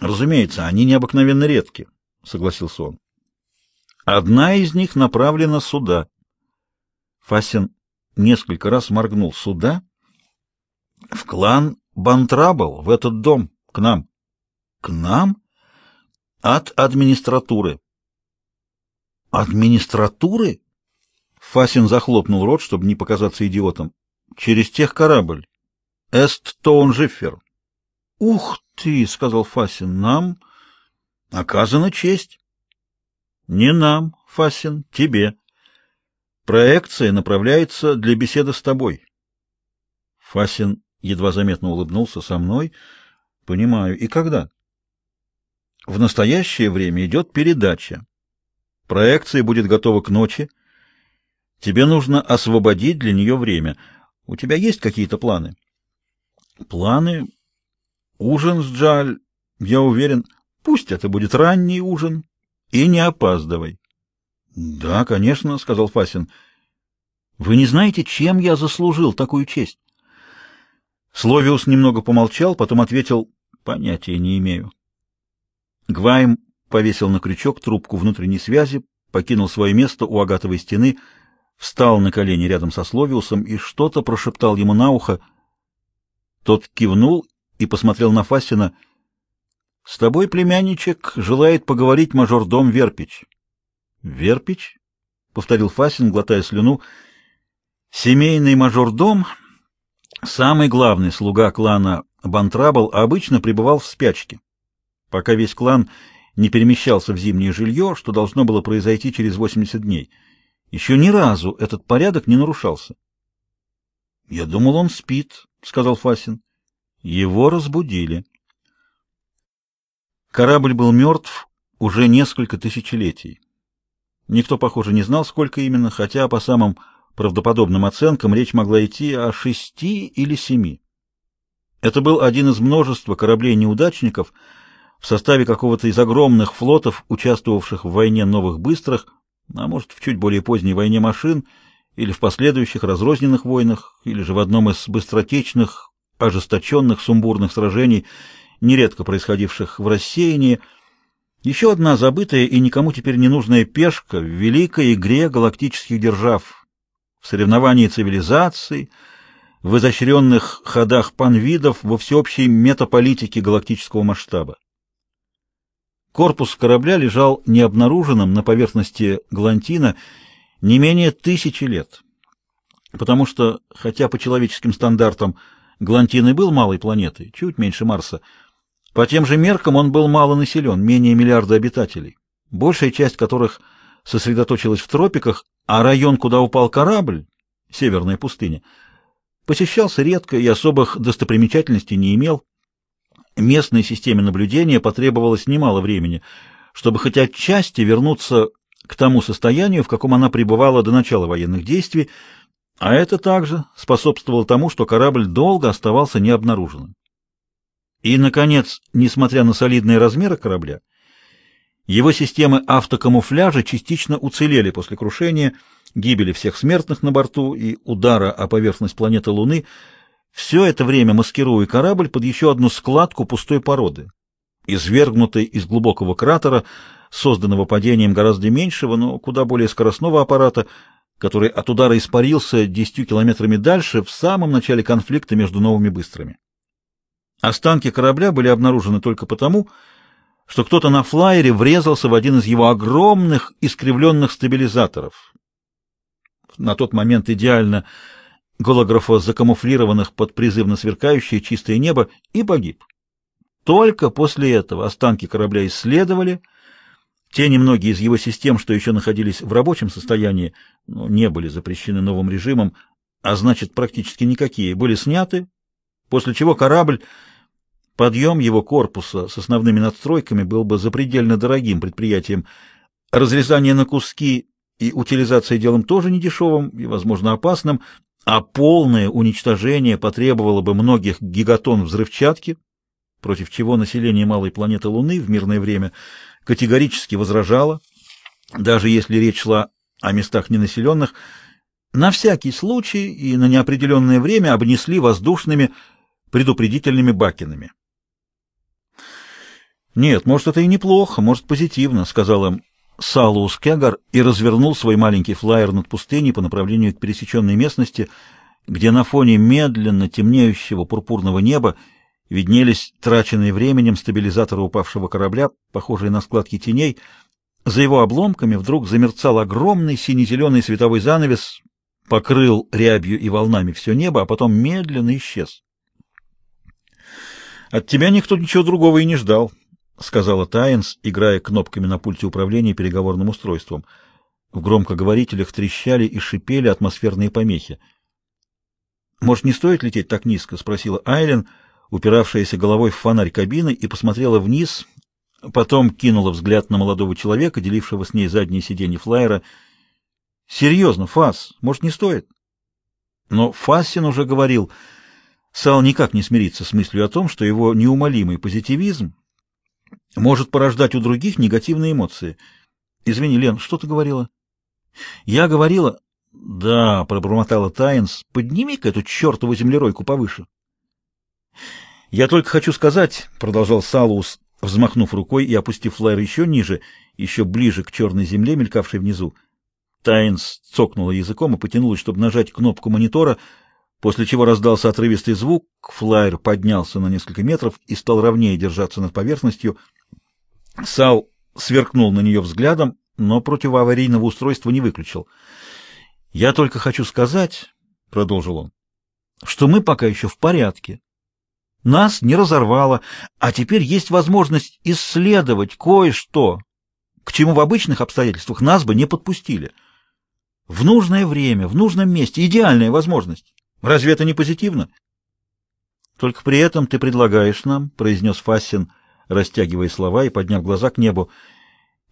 Разумеется, они необыкновенно редки, согласился он. Одна из них направлена сюда. Фасин несколько раз моргнул. Сюда? В клан Бантрабл, в этот дом, к нам. К нам? От администратуры. Администратуры? Фасин захлопнул рот, чтобы не показаться идиотом. Через тех корабль. Эст-Тоун-Жиффер. Ух ты, сказал Фасин, нам оказана честь. Не нам, Фасин, тебе. Проекция направляется для беседы с тобой. Фасин едва заметно улыбнулся со мной. Понимаю. И когда? В настоящее время идет передача. Проекция будет готова к ночи. Тебе нужно освободить для нее время. У тебя есть какие-то планы? Планы? Ужин с Джаль, я уверен. Пусть это будет ранний ужин. И не опаздывай. Да, конечно, сказал Фасин. Вы не знаете, чем я заслужил такую честь? Словиус немного помолчал, потом ответил: понятия не имею. Гвайм повесил на крючок трубку внутренней связи, покинул свое место у агатовой стены, встал на колени рядом со Словиусом и что-то прошептал ему на ухо. Тот кивнул и посмотрел на Фасина. С тобой, племянничек, желает поговорить мажордом Верпич. Верпич? повторил Фасин, глотая слюну. Семейный мажордом, самый главный слуга клана Бантрабл, обычно пребывал в спячке пока весь клан не перемещался в зимнее жилье, что должно было произойти через 80 дней. Еще ни разу этот порядок не нарушался. Я думал, он спит, сказал Фасин. Его разбудили. Корабль был мертв уже несколько тысячелетий. Никто, похоже, не знал, сколько именно, хотя по самым правдоподобным оценкам речь могла идти о шести или семи. Это был один из множества кораблей-неудачников, в составе какого-то из огромных флотов, участвовавших в войне новых быстрых, а может, в чуть более поздней войне машин, или в последующих разрозненных войнах, или же в одном из быстротечных, ожесточенных, сумбурных сражений, нередко происходивших в рассеянии, еще одна забытая и никому теперь не нужная пешка в великой игре галактических держав, в соревновании цивилизаций, в изощренных ходах панвидов во всеобщей метаполитике галактического масштаба. Корпус корабля лежал необнаруженным на поверхности Глантина не менее тысячи лет. Потому что, хотя по человеческим стандартам Глантин и был малой планетой, чуть меньше Марса, по тем же меркам он был мало населен, менее миллиарда обитателей, большая часть которых сосредоточилась в тропиках, а район, куда упал корабль, северная пустыня, посещался редко и особых достопримечательностей не имел. Местной системе наблюдения потребовалось немало времени, чтобы хоть отчасти вернуться к тому состоянию, в каком она пребывала до начала военных действий, а это также способствовало тому, что корабль долго оставался необнаруженным. И, наконец, несмотря на солидные размеры корабля, его системы автокамуфляжа частично уцелели после крушения, гибели всех смертных на борту и удара о поверхность планеты Луны – все это время маскируя корабль под еще одну складку пустой породы, извергнутой из глубокого кратера, созданного падением гораздо меньшего, но куда более скоростного аппарата, который от удара испарился десятью километрами дальше в самом начале конфликта между новыми быстрыми. Останки корабля были обнаружены только потому, что кто-то на флайере врезался в один из его огромных искривленных стабилизаторов. На тот момент идеально голографа закамуфлированных под призывно сверкающее чистое небо, и погиб. Только после этого останки корабля исследовали, те немногие из его систем, что еще находились в рабочем состоянии, не были запрещены новым режимом, а значит практически никакие, были сняты, после чего корабль, подъем его корпуса с основными надстройками был бы запредельно дорогим предприятием, разрезание на куски и утилизация делом тоже недешевым и, возможно, опасным, а полное уничтожение потребовало бы многих гигатон взрывчатки, против чего население малой планеты Луны в мирное время категорически возражало, даже если речь шла о местах ненаселенных, на всякий случай и на неопределенное время обнесли воздушными предупредительными бакенами. «Нет, может, это и неплохо, может, позитивно», — сказал им Салус Кегар и развернул свой маленький флайер над пустыней по направлению к пересеченной местности, где на фоне медленно темнеющего пурпурного неба виднелись траченные временем стабилизаторы упавшего корабля, похожие на складки теней. За его обломками вдруг замерцал огромный сине-зеленый световой занавес, покрыл рябью и волнами все небо, а потом медленно исчез. «От тебя никто ничего другого и не ждал», — сказала Тайнс, играя кнопками на пульте управления переговорным устройством. В громкоговорителях трещали и шипели атмосферные помехи. «Может, не стоит лететь так низко?» — спросила Айлен, упиравшаяся головой в фонарь кабины, и посмотрела вниз, потом кинула взгляд на молодого человека, делившего с ней заднее сиденье флайера. «Серьезно, Фас, может, не стоит?» Но Фассин уже говорил, Сал никак не смирится с мыслью о том, что его неумолимый позитивизм может порождать у других негативные эмоции. Извини, Лен, что ты говорила? Я говорила... Да, пробормотала Тайнс, подними-ка эту чертову землеройку повыше. Я только хочу сказать, продолжал Салус, взмахнув рукой и опустив флайер еще ниже, еще ближе к черной земле, мелькавшей внизу. Тайнс цокнула языком и потянулась, чтобы нажать кнопку монитора, после чего раздался отрывистый звук, флайер поднялся на несколько метров и стал ровнее держаться над поверхностью. Сал сверкнул на нее взглядом, но противоаварийного устройства не выключил. «Я только хочу сказать», — продолжил он, — «что мы пока еще в порядке. Нас не разорвало, а теперь есть возможность исследовать кое-что, к чему в обычных обстоятельствах нас бы не подпустили. В нужное время, в нужном месте, идеальная возможность. Разве это не позитивно?» «Только при этом ты предлагаешь нам», — произнес Фассин, — растягивая слова и подняв глаза к небу,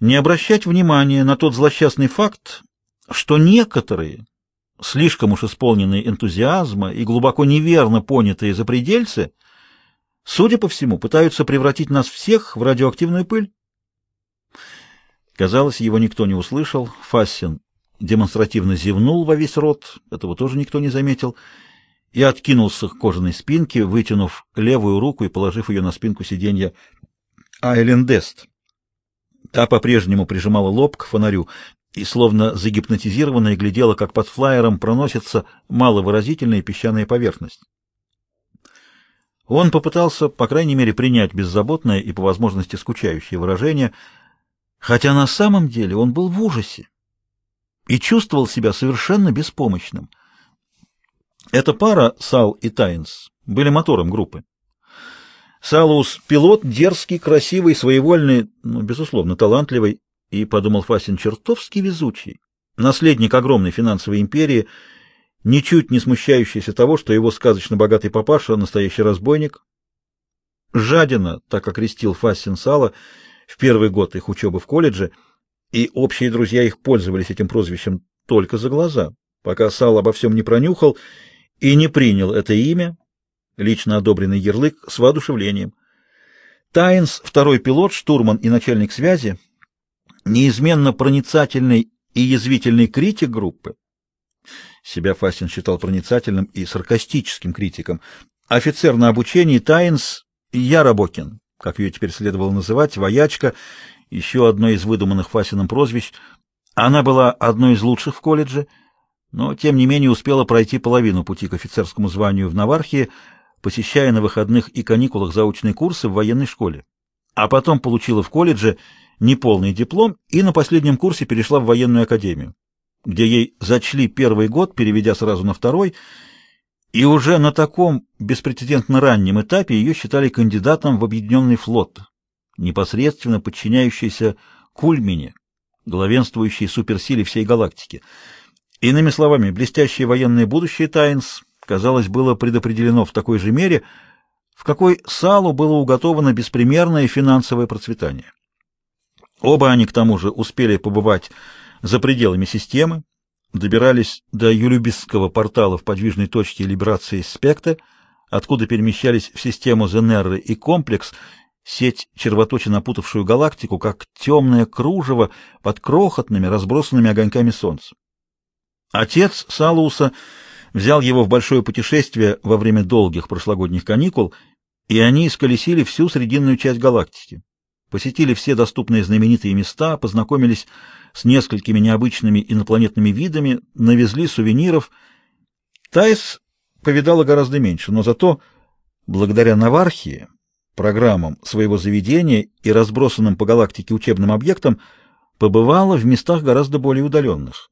не обращать внимания на тот злосчастный факт, что некоторые, слишком уж исполненные энтузиазма и глубоко неверно понятые запредельцы, судя по всему, пытаются превратить нас всех в радиоактивную пыль. Казалось, его никто не услышал. Фассин демонстративно зевнул во весь рот, этого тоже никто не заметил, и откинулся к кожаной спинке, вытянув левую руку и положив ее на спинку сиденья Айлен Дест. Та по-прежнему прижимала лоб к фонарю и, словно загипнотизированная, глядела, как под флайером проносится маловыразительная песчаная поверхность. Он попытался, по крайней мере, принять беззаботное и, по возможности, скучающее выражение, хотя на самом деле он был в ужасе и чувствовал себя совершенно беспомощным. Эта пара, Сал и Тайнс, были мотором группы. Салус — пилот, дерзкий, красивый, своевольный, ну, безусловно, талантливый и, подумал Фасин, чертовски везучий. Наследник огромной финансовой империи, ничуть не смущающийся того, что его сказочно богатый папаша — настоящий разбойник. Жадина, так окрестил Фасин Сала в первый год их учебы в колледже, и общие друзья их пользовались этим прозвищем только за глаза, пока Сал обо всем не пронюхал и не принял это имя, лично одобренный ярлык с воодушевлением. Тайнс, второй пилот, штурман и начальник связи, неизменно проницательный и язвительный критик группы. Себя Фастин считал проницательным и саркастическим критиком. Офицер на обучении Тайнс Ярабокин, как ее теперь следовало называть, воячка, еще одно из выдуманных Фасином прозвищ. Она была одной из лучших в колледже, но, тем не менее, успела пройти половину пути к офицерскому званию в Навархии, посещая на выходных и каникулах заочные курсы в военной школе, а потом получила в колледже неполный диплом и на последнем курсе перешла в военную академию, где ей зачли первый год, переведя сразу на второй, и уже на таком беспрецедентно раннем этапе ее считали кандидатом в объединенный флот, непосредственно подчиняющийся Кульмине, главенствующей суперсиле всей галактики. Иными словами, блестящее военное будущее Тайнс казалось, было предопределено в такой же мере, в какой Салу было уготовано беспримерное финансовое процветание. Оба они, к тому же, успели побывать за пределами системы, добирались до Юлюбисского портала в подвижной точке либерации спекта, откуда перемещались в систему Зенерры и комплекс, сеть червоточин опутавшую галактику, как темное кружево под крохотными разбросанными огоньками солнца. Отец Салуса — взял его в большое путешествие во время долгих прошлогодних каникул, и они исколесили всю срединную часть галактики. посетили все доступные знаменитые места, познакомились с несколькими необычными инопланетными видами, навезли сувениров. Тайс повидала гораздо меньше, но зато, благодаря Навархии, программам своего заведения и разбросанным по галактике учебным объектам, побывала в местах гораздо более удаленных.